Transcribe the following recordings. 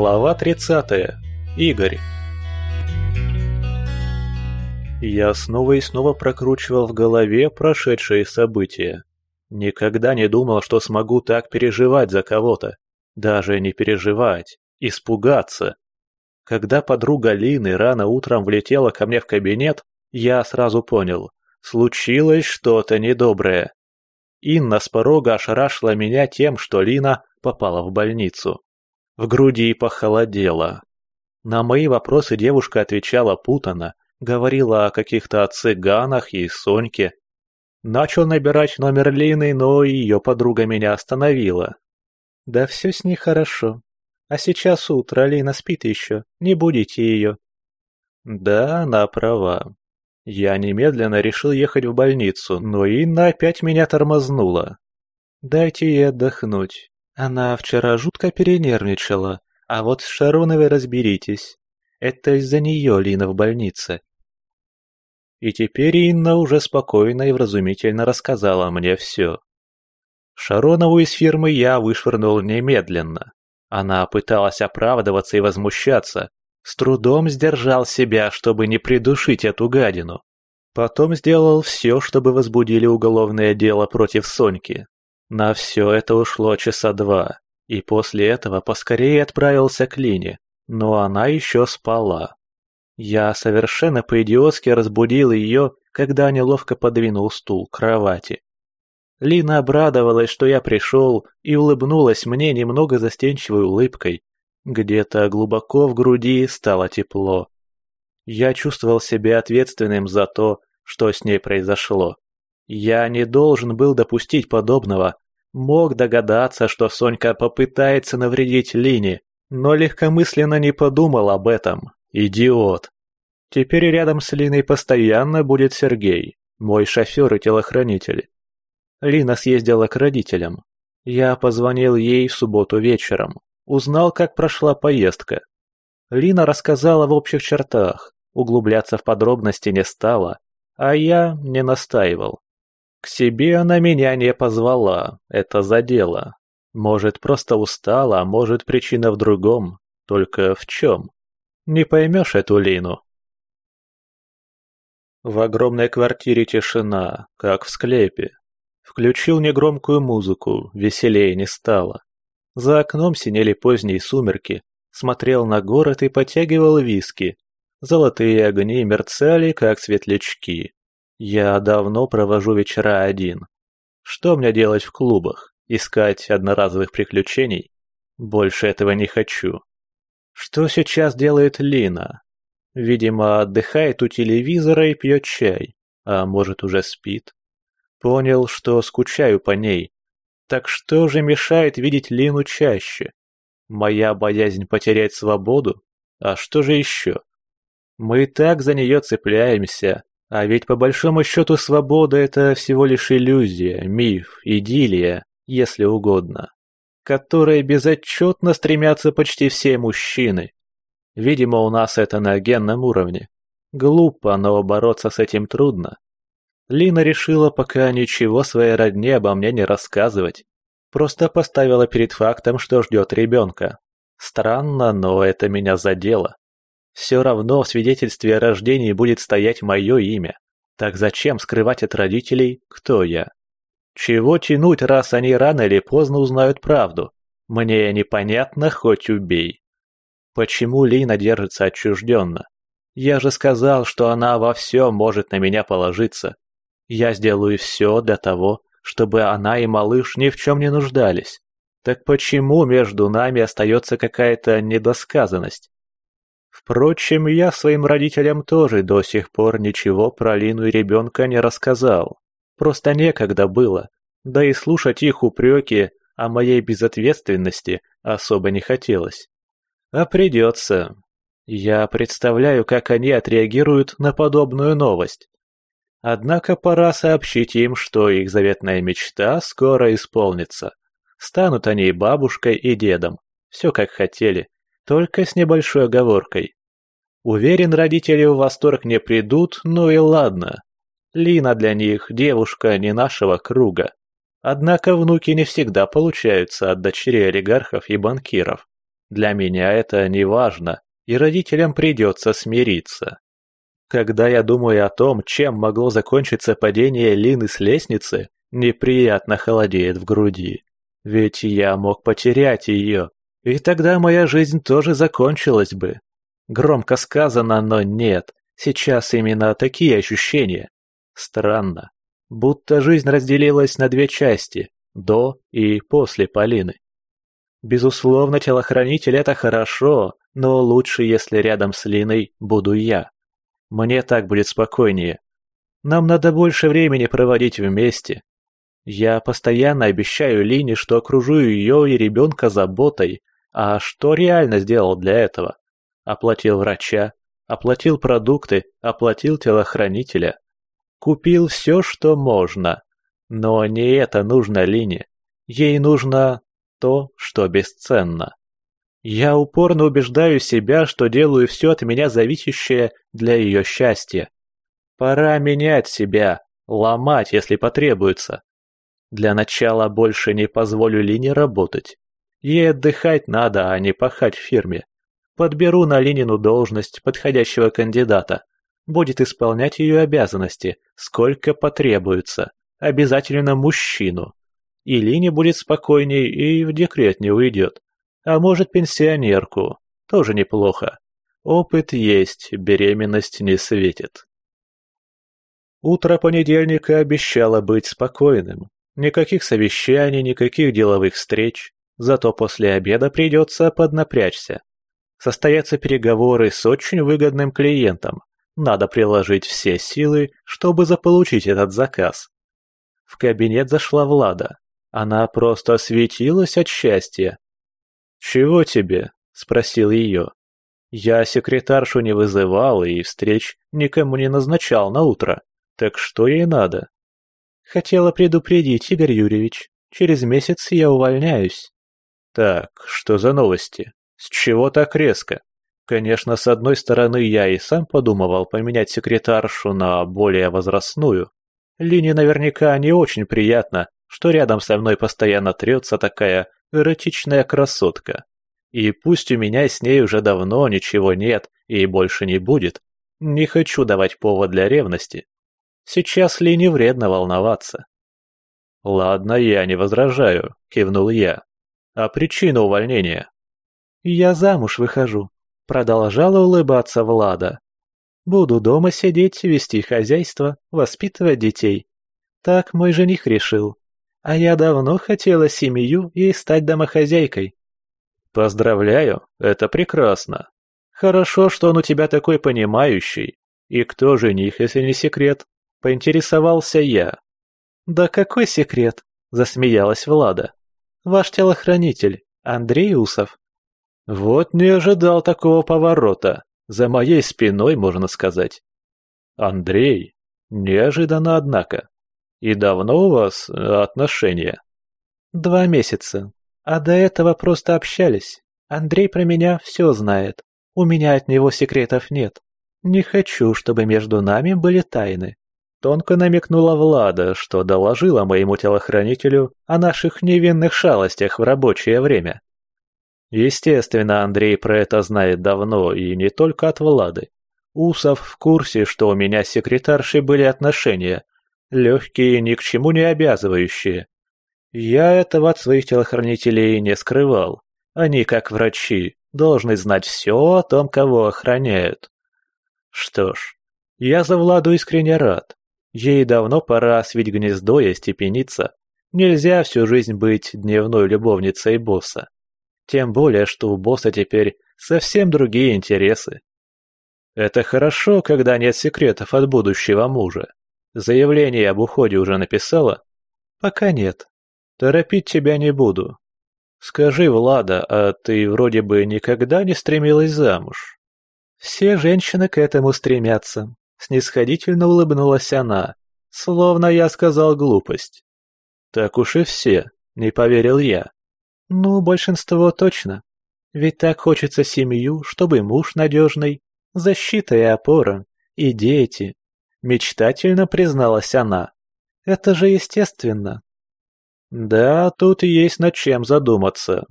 Глава 30. Игорь. Я снова и снова прокручивал в голове прошедшие события. Никогда не думал, что смогу так переживать за кого-то. Даже не переживать, испугаться. Когда подруга Лины рано утром влетела ко мне в кабинет, я сразу понял, случилось что-то недоброе. Инна с порога ошарашила меня тем, что Лина попала в больницу. В груди похолодело. На мои вопросы девушка отвечала путанно, говорила о каких-то цыганах и Соньке. Начал набирать номер Лины, но ее подруга меня остановила. «Да все с ней хорошо. А сейчас утро, Лина спит еще, не будите ее». Да, она права. Я немедленно решил ехать в больницу, но Инна опять меня тормознула. «Дайте ей отдохнуть. Она вчера жутко перенервничала, а вот с Шароновой разберитесь. Это из-за нее Лина в больнице». И теперь Инна уже спокойно и вразумительно рассказала мне все. Шаронову из фирмы я вышвырнул немедленно. Она пыталась оправдываться и возмущаться, с трудом сдержал себя, чтобы не придушить эту гадину. Потом сделал все, чтобы возбудили уголовное дело против Соньки. На все это ушло часа два, и после этого поскорее отправился к Лине, но она еще спала. Я совершенно по-идиотски разбудил ее, когда неловко подвинул стул к кровати. Лина обрадовалась, что я пришел, и улыбнулась мне немного застенчивой улыбкой, где-то глубоко в груди стало тепло. Я чувствовал себя ответственным за то, что с ней произошло. Я не должен был допустить подобного. Мог догадаться, что Сонька попытается навредить Лине, но легкомысленно не подумал об этом. Идиот. Теперь рядом с Линой постоянно будет Сергей, мой шофер и телохранитель. Лина съездила к родителям. Я позвонил ей в субботу вечером. Узнал, как прошла поездка. Лина рассказала в общих чертах, углубляться в подробности не стала, а я не настаивал. К себе она меня не позвала, это задело. Может, просто устала, а может, причина в другом. Только в чем? Не поймешь эту Лину. В огромной квартире тишина, как в склепе. Включил негромкую музыку, веселее не стало. За окном синели поздние сумерки, смотрел на город и потягивал виски. Золотые огни мерцали, как светлячки. Я давно провожу вечера один. Что мне делать в клубах? Искать одноразовых приключений? Больше этого не хочу. Что сейчас делает Лина? Видимо, отдыхает у телевизора и пьет чай, а может уже спит. Понял, что скучаю по ней, так что же мешает видеть Лину чаще? Моя боязнь потерять свободу? А что же еще? Мы так за нее цепляемся, а ведь по большому счету свобода – это всего лишь иллюзия, миф, идиллия, если угодно, которой безотчетно стремятся почти все мужчины. Видимо, у нас это на генном уровне. Глупо, но бороться с этим трудно. Лина решила пока ничего своей родне обо мне не рассказывать. Просто поставила перед фактом, что ждет ребенка. Странно, но это меня задело. Все равно в свидетельстве о рождении будет стоять мое имя. Так зачем скрывать от родителей, кто я? Чего тянуть, раз они рано или поздно узнают правду? Мне непонятно, хоть убей. Почему Лина держится отчужденно? Я же сказал, что она во всем может на меня положиться. Я сделаю все для того, чтобы она и малыш ни в чем не нуждались. Так почему между нами остается какая-то недосказанность? Впрочем, я своим родителям тоже до сих пор ничего про Лину и ребенка не рассказал. Просто некогда было. Да и слушать их упреки о моей безответственности особо не хотелось. А придется. Я представляю, как они отреагируют на подобную новость. Однако пора сообщить им, что их заветная мечта скоро исполнится. Станут они и бабушкой, и дедом. Все как хотели, только с небольшой оговоркой. Уверен, родители в восторг не придут, ну и ладно. Лина для них девушка не нашего круга. Однако внуки не всегда получаются от дочерей олигархов и банкиров. Для меня это не важно, и родителям придется смириться. Когда я думаю о том, чем могло закончиться падение Лины с лестницы, неприятно холодеет в груди. Ведь я мог потерять ее, и тогда моя жизнь тоже закончилась бы. Громко сказано, но нет, сейчас именно такие ощущения. Странно. Будто жизнь разделилась на две части, до и после Полины. Безусловно, телохранитель — это хорошо, но лучше, если рядом с Линой буду я. Мне так будет спокойнее. Нам надо больше времени проводить вместе. Я постоянно обещаю Лине, что окружу ее и ребенка заботой, а что реально сделал для этого? Оплатил врача, оплатил продукты, оплатил телохранителя. Купил все, что можно. Но не это нужно Лине. Ей нужно то, что бесценно. Я упорно убеждаю себя, что делаю все от меня зависящее для ее счастья. Пора менять себя, ломать, если потребуется. Для начала больше не позволю Лине работать. Ей отдыхать надо, а не пахать в фирме. Подберу на Линину должность подходящего кандидата. Будет исполнять ее обязанности, сколько потребуется. Обязательно мужчину. И Лине будет спокойней и в декрет не уйдет. А может, пенсионерку. Тоже неплохо. Опыт есть, беременность не светит. Утро понедельника обещало быть спокойным. Никаких совещаний, никаких деловых встреч. Зато после обеда придется поднапрячься. Состоятся переговоры с очень выгодным клиентом. Надо приложить все силы, чтобы заполучить этот заказ. В кабинет зашла Влада. Она просто светилась от счастья. «Чего тебе?» – спросил ее. «Я секретаршу не вызывал и встреч никому не назначал на утро. Так что ей надо?» «Хотела предупредить, Игорь Юрьевич. Через месяц я увольняюсь». «Так, что за новости? С чего так резко?» Конечно, с одной стороны, я и сам подумывал поменять секретаршу на более возрастную. Лине наверняка не очень приятно, что рядом со мной постоянно трется такая эротичная красотка. И пусть у меня с ней уже давно ничего нет и больше не будет, не хочу давать повод для ревности. Сейчас ли не вредно волноваться? «Ладно, я не возражаю», — кивнул я. «А причина увольнения?» «Я замуж выхожу», — продолжала улыбаться Влада. «Буду дома сидеть, вести хозяйство, воспитывать детей. Так мой жених решил. А я давно хотела семью и стать домохозяйкой. Поздравляю, это прекрасно. Хорошо, что он у тебя такой понимающий. И кто жених, если не секрет? Поинтересовался я. Да какой секрет? Засмеялась Влада. Ваш телохранитель, Андрей Усов. Вот не ожидал такого поворота. За моей спиной, можно сказать. Андрей? Неожиданно, однако. И давно у вас э, отношения? Два месяца. А до этого просто общались. Андрей про меня все знает. У меня от него секретов нет. Не хочу, чтобы между нами были тайны. Тонко намекнула Влада, что доложила моему телохранителю о наших невинных шалостях в рабочее время. Естественно, Андрей про это знает давно, и не только от Влады. Усов в курсе, что у меня с секретаршей были отношения, легкие, ни к чему не обязывающие. Я этого от своих телохранителей не скрывал. Они, как врачи, должны знать все о том, кого охраняют. Что ж, я за Владу искренне рад. Ей давно пора свить гнездо и остепениться. Нельзя всю жизнь быть дневной любовницей босса. Тем более, что у босса теперь совсем другие интересы. Это хорошо, когда нет секретов от будущего мужа. Заявление об уходе уже написала? Пока нет. Торопить тебя не буду. Скажи, Влада, а ты вроде бы никогда не стремилась замуж? Все женщины к этому стремятся. Снисходительно улыбнулась она, словно я сказал глупость. Так уж и все, не поверил я. Ну, большинство точно. Ведь так хочется семью, чтобы муж надежный, защита и опора, и дети, Мечтательно призналась она. Это же естественно. Да, тут есть над чем задуматься.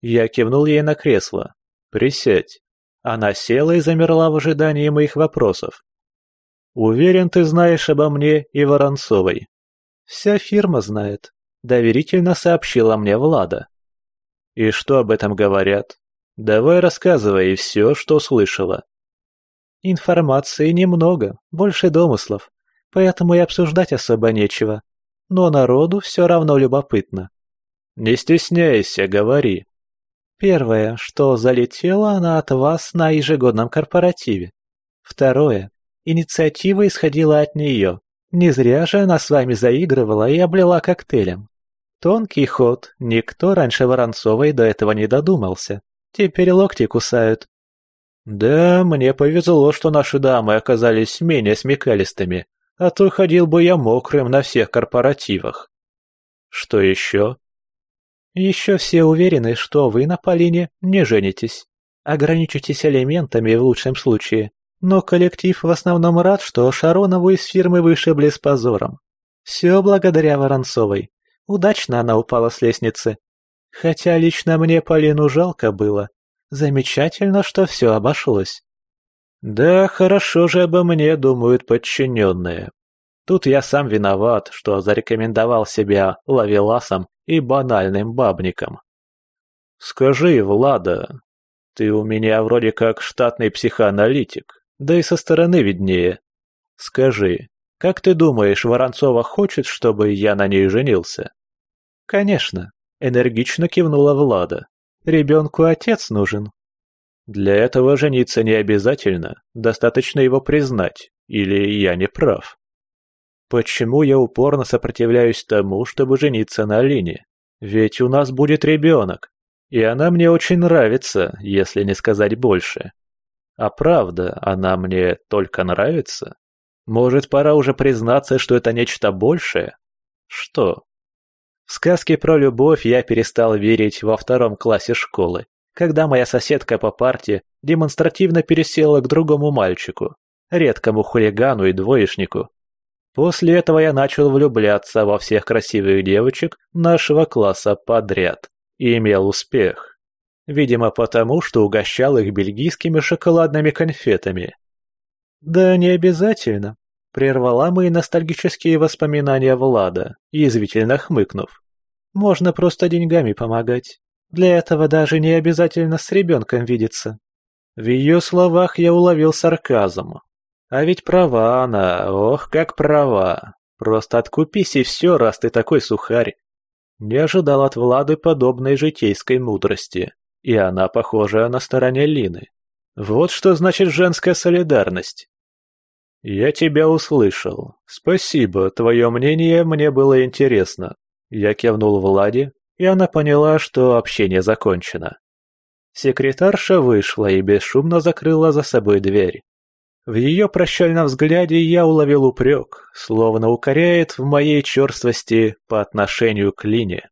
Я кивнул ей на кресло. «Присядь». Она села и замерла в ожидании моих вопросов. «Уверен, ты знаешь обо мне и Воронцовой». «Вся фирма знает», — доверительно сообщила мне Влада. «И что об этом говорят? Давай рассказывай все, что слышала». «Информации немного, больше домыслов, поэтому и обсуждать особо нечего. Но народу все равно любопытно». «Не стесняйся, говори», Первое, что залетела она от вас на ежегодном корпоративе. Второе, инициатива исходила от нее. Не зря же она с вами заигрывала и облила коктейлем. Тонкий ход, никто раньше Воронцовой до этого не додумался. Теперь локти кусают. Да, мне повезло, что наши дамы оказались менее смекалистыми, а то ходил бы я мокрым на всех корпоративах. Что еще? Еще все уверены, что вы на Полине не женитесь. Ограничитесь элементами в лучшем случае. Но коллектив в основном рад, что Шаронову из фирмы вышибли с позором. Все благодаря Воронцовой. Удачно она упала с лестницы. Хотя лично мне Полину жалко было. Замечательно, что все обошлось. Да, хорошо же обо мне думают подчиненные. Тут я сам виноват, что зарекомендовал себя лавеласом и банальным бабником. «Скажи, Влада, ты у меня вроде как штатный психоаналитик, да и со стороны виднее. Скажи, как ты думаешь, Воронцова хочет, чтобы я на ней женился?» «Конечно», — энергично кивнула Влада. «Ребенку отец нужен». «Для этого жениться не обязательно, достаточно его признать, или я не прав?» Почему я упорно сопротивляюсь тому, чтобы жениться на Алине? Ведь у нас будет ребенок, и она мне очень нравится, если не сказать больше. А правда, она мне только нравится? Может, пора уже признаться, что это нечто большее? Что? В сказки про любовь я перестал верить во втором классе школы, когда моя соседка по парте демонстративно пересела к другому мальчику, редкому хулигану и двоечнику, После этого я начал влюбляться во всех красивых девочек нашего класса подряд и имел успех. Видимо, потому, что угощал их бельгийскими шоколадными конфетами. «Да не обязательно», — прервала мои ностальгические воспоминания Влада, язвительно хмыкнув. «Можно просто деньгами помогать. Для этого даже не обязательно с ребенком видеться». В ее словах я уловил сарказм, а ведь права она, ох, как права. Просто откупись и все, раз ты такой сухарь. Не ожидал от Влады подобной житейской мудрости. И она, похожа на стороне Лины. Вот что значит женская солидарность. Я тебя услышал. Спасибо, твое мнение мне было интересно. Я кивнул Владе, и она поняла, что общение закончено. Секретарша вышла и бесшумно закрыла за собой дверь. В ее прощальном взгляде я уловил упрек, словно укоряет в моей черствости по отношению к Лине.